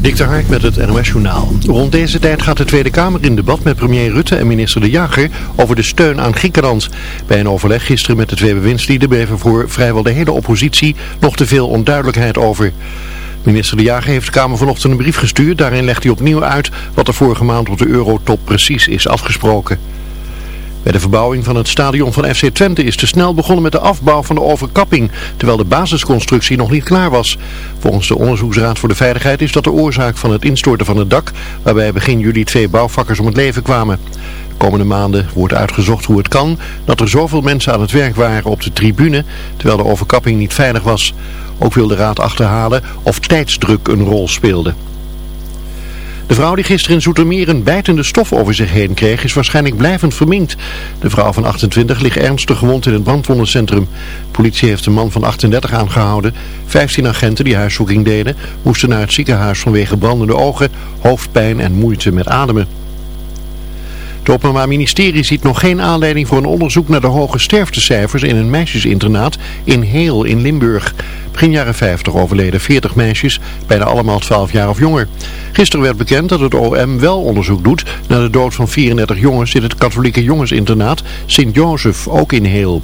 Dik met het NOS Journaal. Rond deze tijd gaat de Tweede Kamer in debat met premier Rutte en minister De Jager over de steun aan Griekenland. Bij een overleg gisteren met de twee bewindslieden bleven voor vrijwel de hele oppositie nog te veel onduidelijkheid over. Minister De Jager heeft de Kamer vanochtend een brief gestuurd. Daarin legt hij opnieuw uit wat er vorige maand op de Eurotop precies is afgesproken. Bij de verbouwing van het stadion van FC Twente is te snel begonnen met de afbouw van de overkapping, terwijl de basisconstructie nog niet klaar was. Volgens de Onderzoeksraad voor de Veiligheid is dat de oorzaak van het instorten van het dak, waarbij begin juli twee bouwvakkers om het leven kwamen. De komende maanden wordt uitgezocht hoe het kan dat er zoveel mensen aan het werk waren op de tribune, terwijl de overkapping niet veilig was. Ook wil de raad achterhalen of tijdsdruk een rol speelde. De vrouw die gisteren in Zoetermeer een bijtende stof over zich heen kreeg is waarschijnlijk blijvend verminkt. De vrouw van 28 ligt ernstig gewond in het brandwondencentrum. politie heeft een man van 38 aangehouden. 15 agenten die huiszoeking deden moesten naar het ziekenhuis vanwege brandende ogen, hoofdpijn en moeite met ademen. Het Openbaar Ministerie ziet nog geen aanleiding voor een onderzoek naar de hoge sterftecijfers in een meisjesinternaat in Heel in Limburg. Begin jaren 50 overleden 40 meisjes, bijna allemaal 12 jaar of jonger. Gisteren werd bekend dat het OM wel onderzoek doet naar de dood van 34 jongens in het katholieke jongensinternaat Sint-Jozef, ook in Heel.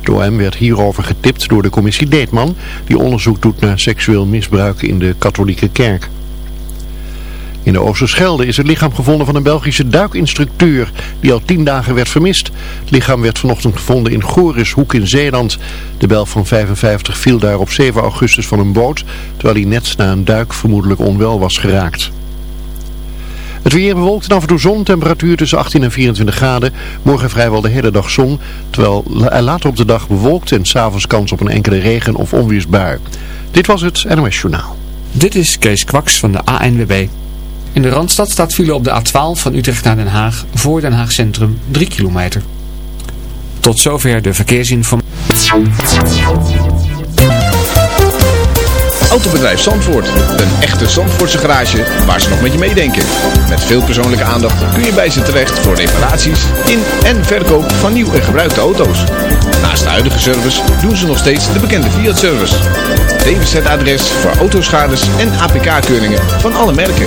Het OM werd hierover getipt door de commissie Deetman, die onderzoek doet naar seksueel misbruik in de katholieke kerk. In de Oosterschelde is het lichaam gevonden van een Belgische duikinstructeur die al tien dagen werd vermist. Het lichaam werd vanochtend gevonden in Gorishoek in Zeeland. De Belg van 55 viel daar op 7 augustus van een boot, terwijl hij net na een duik vermoedelijk onwel was geraakt. Het weer bewolkt en af en toe zon, temperatuur tussen 18 en 24 graden. Morgen vrijwel de hele dag zon, terwijl later op de dag bewolkt en s'avonds kans op een enkele regen- of onweersbui. Dit was het NOS Journaal. Dit is Kees Kwaks van de ANWB. In de Randstad staat file op de A12 van Utrecht naar Den Haag voor Den Haag Centrum 3 kilometer. Tot zover de verkeersinformatie. Autobedrijf Zandvoort. Een echte Zandvoortse garage waar ze nog met je meedenken. Met veel persoonlijke aandacht kun je bij ze terecht voor reparaties in en verkoop van nieuw en gebruikte auto's. Naast de huidige service doen ze nog steeds de bekende Fiat-service. DWZ-adres voor autoschades en APK-keuringen van alle merken.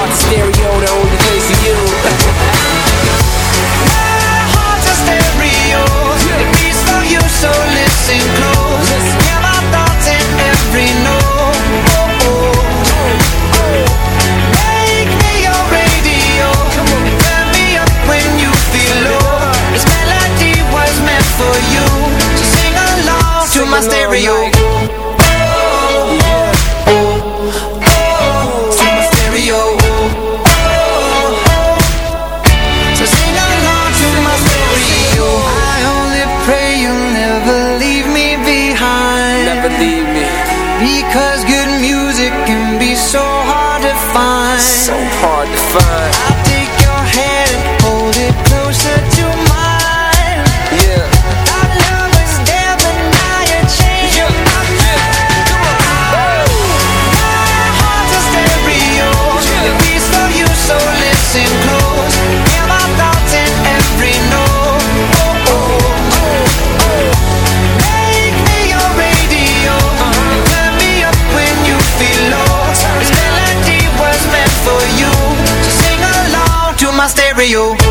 heart's a stereo, the only place for you. My heart's a stereo. It beats for you, so listen close. Hear my thoughts in every note. Make me your radio. Turn me up when you feel low. This melody was meant for you. So sing along to my stereo. Stereo.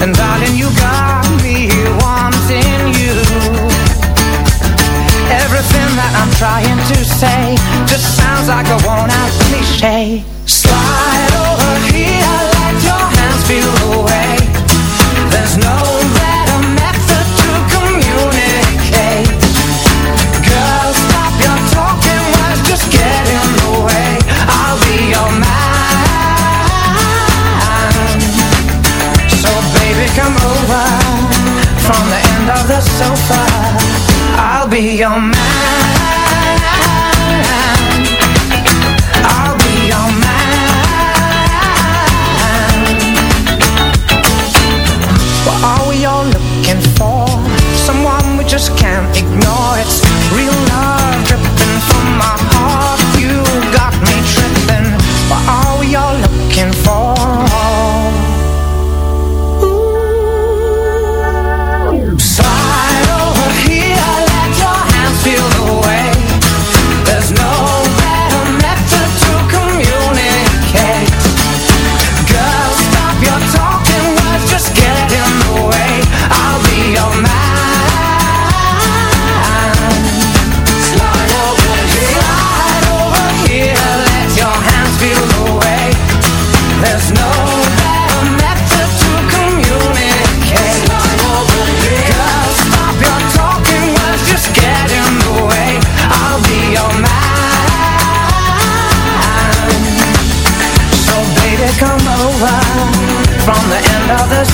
and I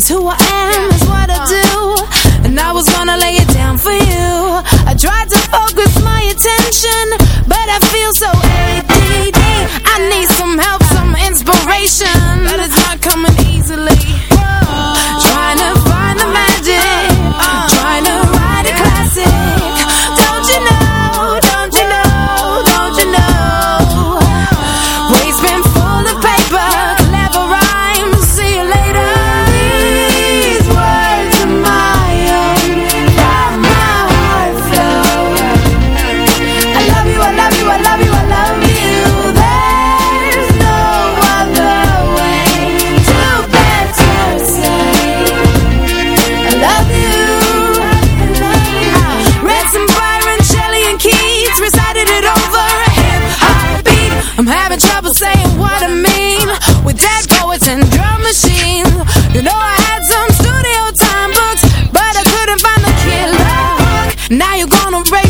It's who I am, it's what I do. And I was gonna lay it down for you. I tried to focus my attention But I feel Now you're gonna raise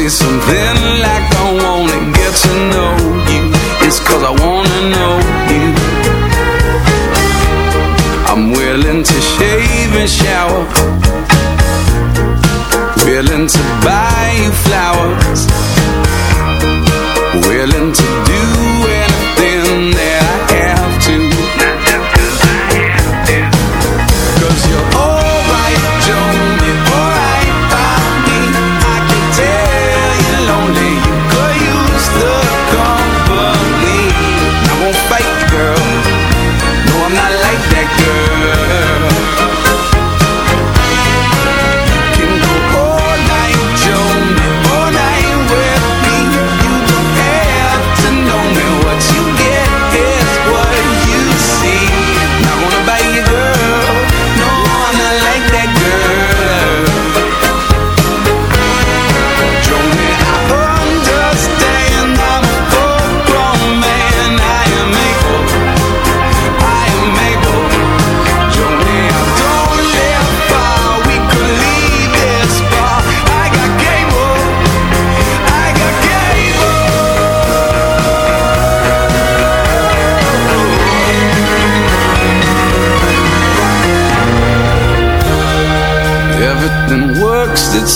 see some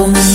Kom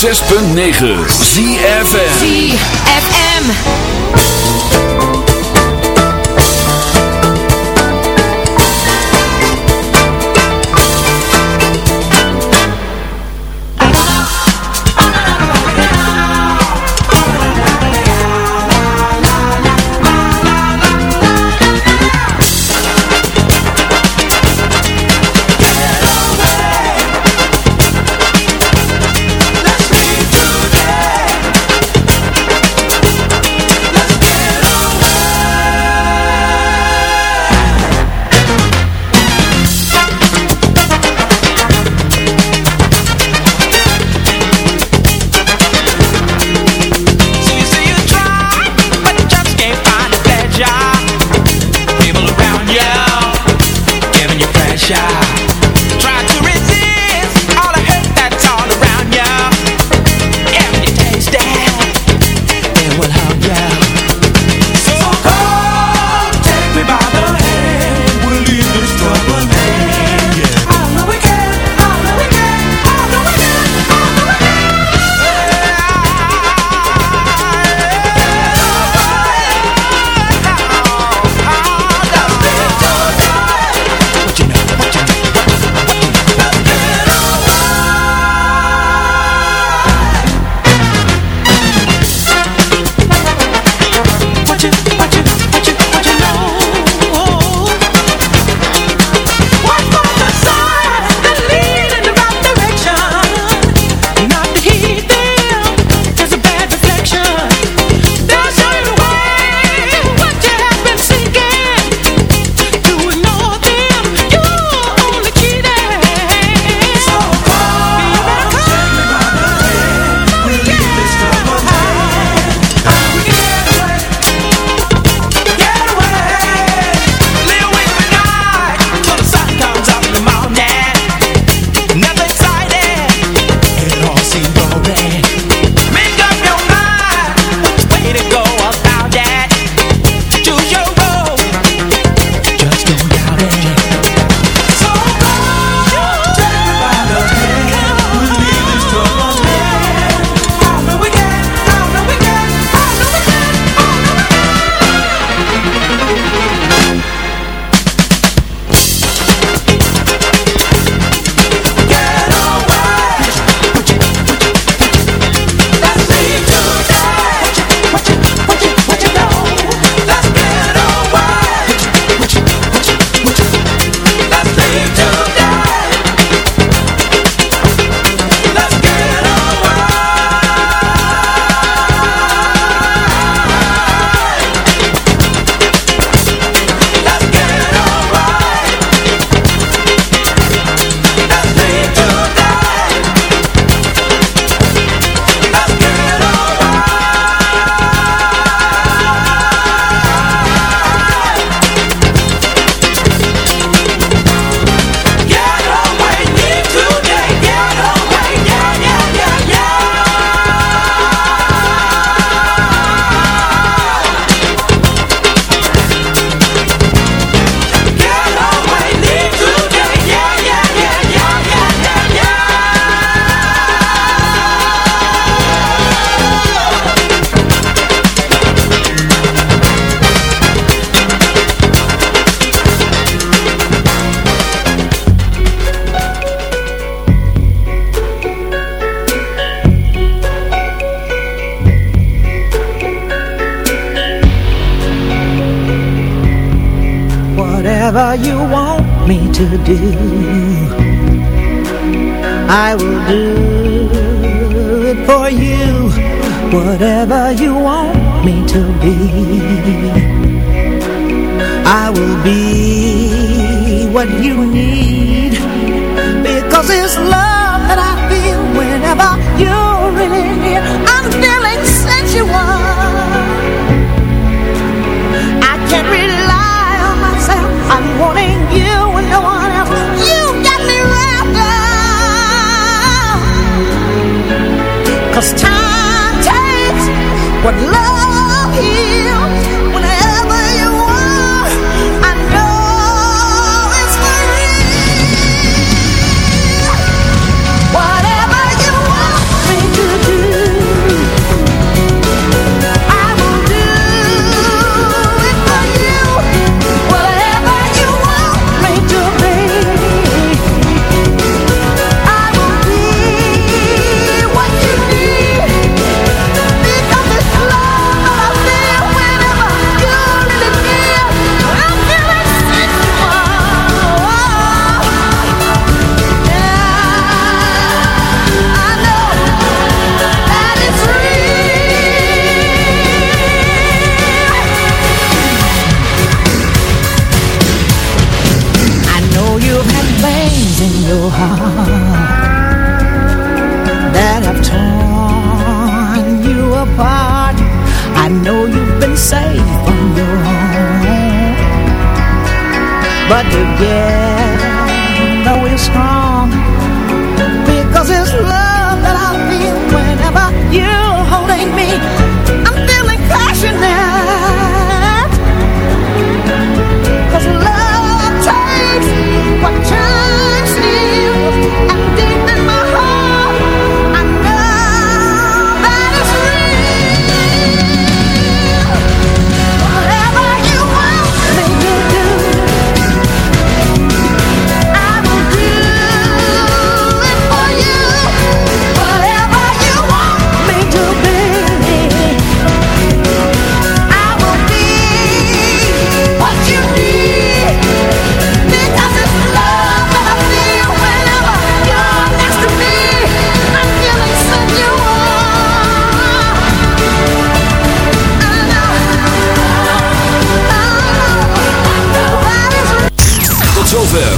106.9 ZFM ZFM. do